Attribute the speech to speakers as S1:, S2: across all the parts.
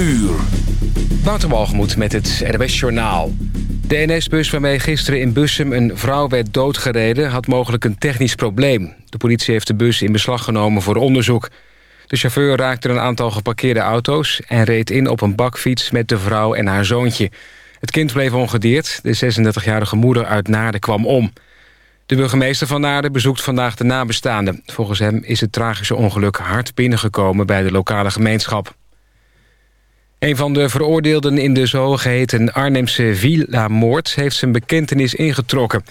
S1: uur.
S2: Wouter met het RWS Journaal. De NS-bus waarmee gisteren in Bussum een vrouw werd doodgereden... had mogelijk een technisch probleem. De politie heeft de bus in beslag genomen voor onderzoek. De chauffeur raakte een aantal geparkeerde auto's... en reed in op een bakfiets met de vrouw en haar zoontje. Het kind bleef ongedeerd. De 36-jarige moeder uit Naarden kwam om. De burgemeester van Naarden bezoekt vandaag de nabestaanden. Volgens hem is het tragische ongeluk hard binnengekomen bij de lokale gemeenschap. Een van de veroordeelden in de zogeheten Arnhemse Villa-moord... heeft zijn bekentenis ingetrokken.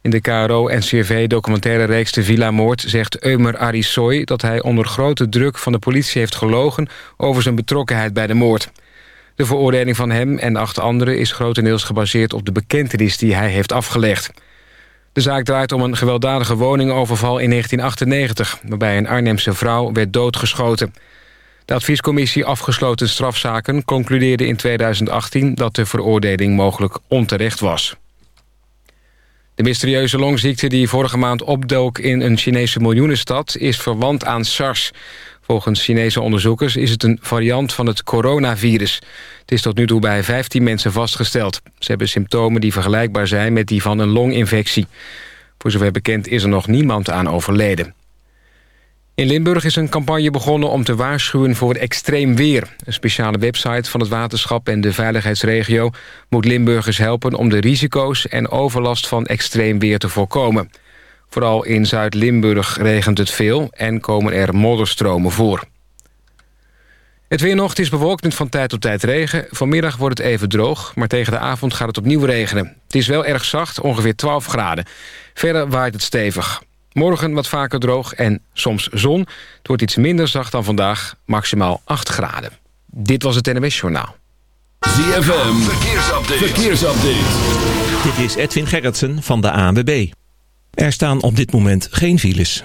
S2: In de KRO-NCRV-documentaire reeks De Villa-moord... zegt Eumer Arissoy dat hij onder grote druk van de politie heeft gelogen... over zijn betrokkenheid bij de moord. De veroordeling van hem en acht anderen is grotendeels gebaseerd... op de bekentenis die hij heeft afgelegd. De zaak draait om een gewelddadige woningoverval in 1998... waarbij een Arnhemse vrouw werd doodgeschoten... De adviescommissie Afgesloten Strafzaken concludeerde in 2018 dat de veroordeling mogelijk onterecht was. De mysterieuze longziekte die vorige maand opdook in een Chinese miljoenenstad is verwant aan SARS. Volgens Chinese onderzoekers is het een variant van het coronavirus. Het is tot nu toe bij 15 mensen vastgesteld. Ze hebben symptomen die vergelijkbaar zijn met die van een longinfectie. Voor zover bekend is er nog niemand aan overleden. In Limburg is een campagne begonnen om te waarschuwen voor extreem weer. Een speciale website van het waterschap en de veiligheidsregio... moet Limburgers helpen om de risico's en overlast van extreem weer te voorkomen. Vooral in Zuid-Limburg regent het veel en komen er modderstromen voor. Het weer nog, is bewolkt met van tijd tot tijd regen. Vanmiddag wordt het even droog, maar tegen de avond gaat het opnieuw regenen. Het is wel erg zacht, ongeveer 12 graden. Verder waait het stevig. Morgen wat vaker droog en soms zon. Het wordt iets minder zacht dan vandaag, maximaal 8 graden. Dit was het NMS Journaal.
S1: ZFM, verkeersupdate. verkeersupdate.
S3: Dit is Edwin Gerritsen van de ANWB. Er staan op dit moment geen files.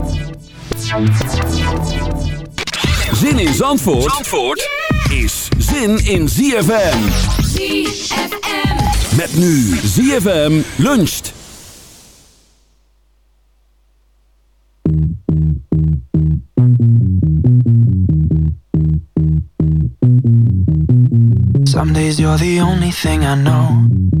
S1: Zin in Zandvoort, Zandvoort is zin in ZFM.
S4: ZFM.
S1: Met nu ZFM luncht.
S5: Some days you're the only thing I know.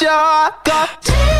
S6: ja.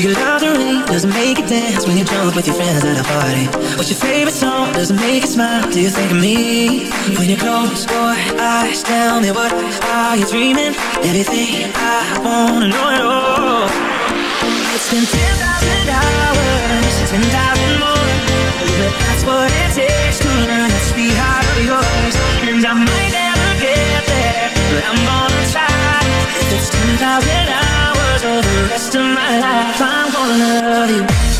S7: You get out the rain, Does it make you dance When you drunk with your friends at a party What's your favorite song, Does it make you smile Do you think of me? When you close your eyes, tell me what are you dreaming? Everything I wanna know It's been 10,000 hours, what it takes to learn that's the heart of yours. And I might never get there, but I'm gonna try. It's 10,000 hours or the rest of my life, I'm gonna love you.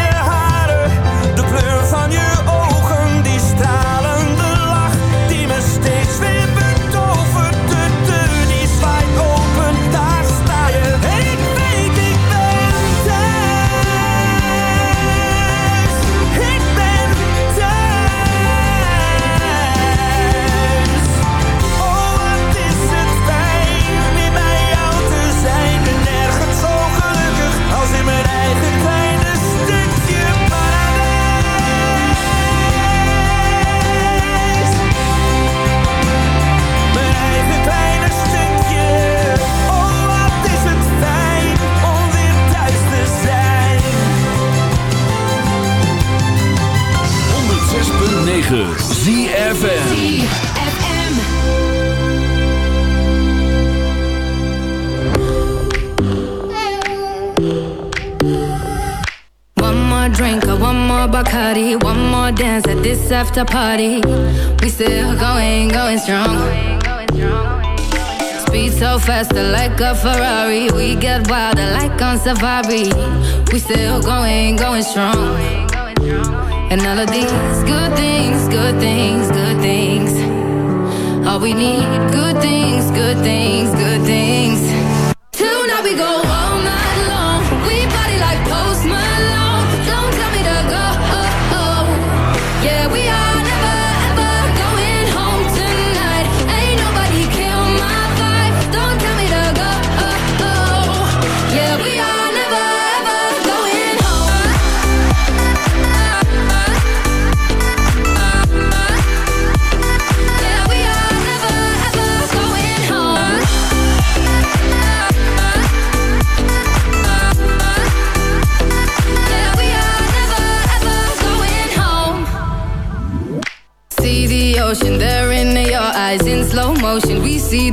S1: 106.9 ZFM.
S8: One more drink one more Bacardi, one more dance at this after party. We still going, going strong. Speed so faster like a Ferrari. We get wilder like on safari. We still going, going strong. And all of these good things, good things, good things. All we need, good things, good things, good things. Tonight we go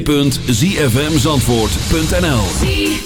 S1: www.zfmzandvoort.nl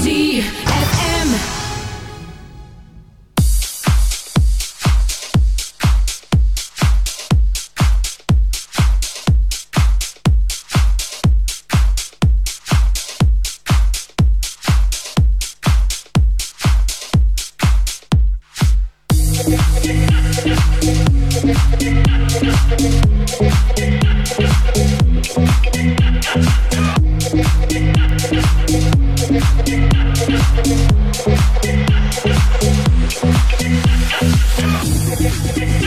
S9: Yeah, yeah, yeah.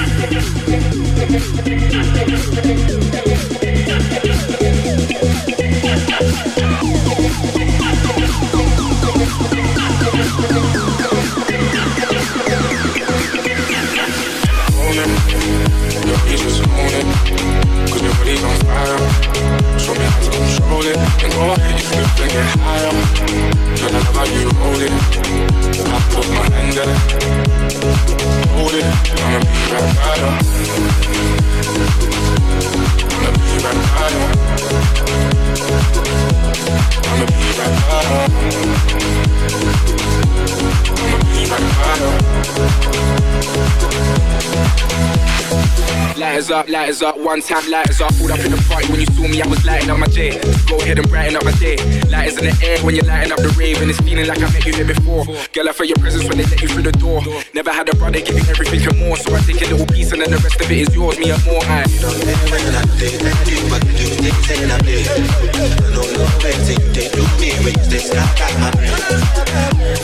S9: Lighters up, one time lighters up. Pulled up in the party when you saw me, I was lighting up my J. Go ahead and brighten up my day. Light is in the air when you're lighting up the rave, and it's feeling like I met you here before. Girl, I felt your presence when they let you through the door. Never had a brother give you everything and more, so I take a little piece and then the rest of it is yours, me and more. I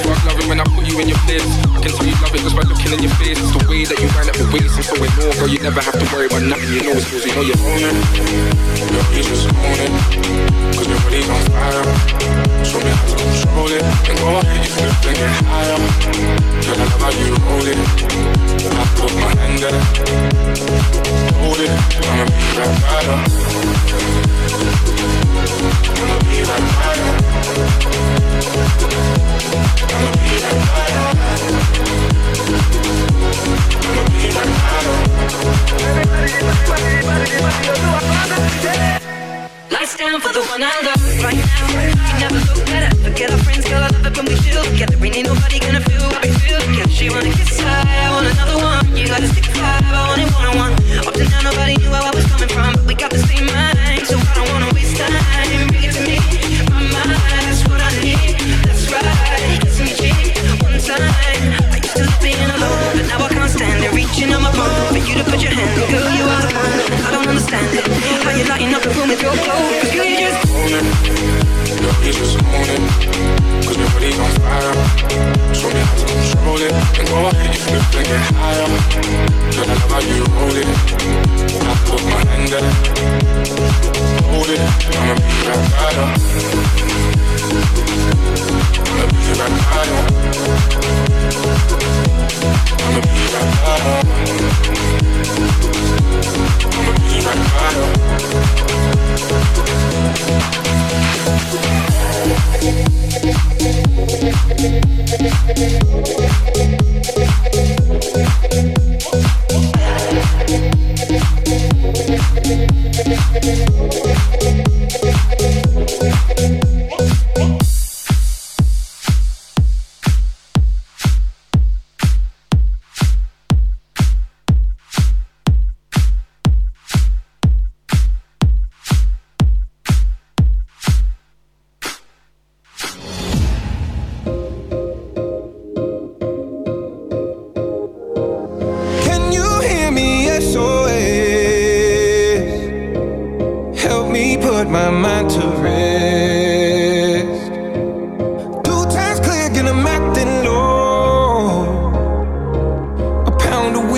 S9: Fuck loving when I put you in your place. I can tell you love it just by looking in your face. It's the way that you wind up your waist. I'm so in awe, girl. You never have to worry about nothing. You know it's cause you know you're on peace just own your body's on fire. Show me how to control it. And go ahead, you higher. You it. I put my hand there. Hold it. Be right be right be right
S7: down for the one I love right now.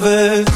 S10: lovers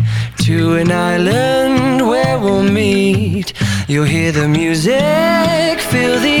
S11: You'll hear the music, feel the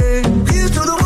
S12: Hey. Here's to the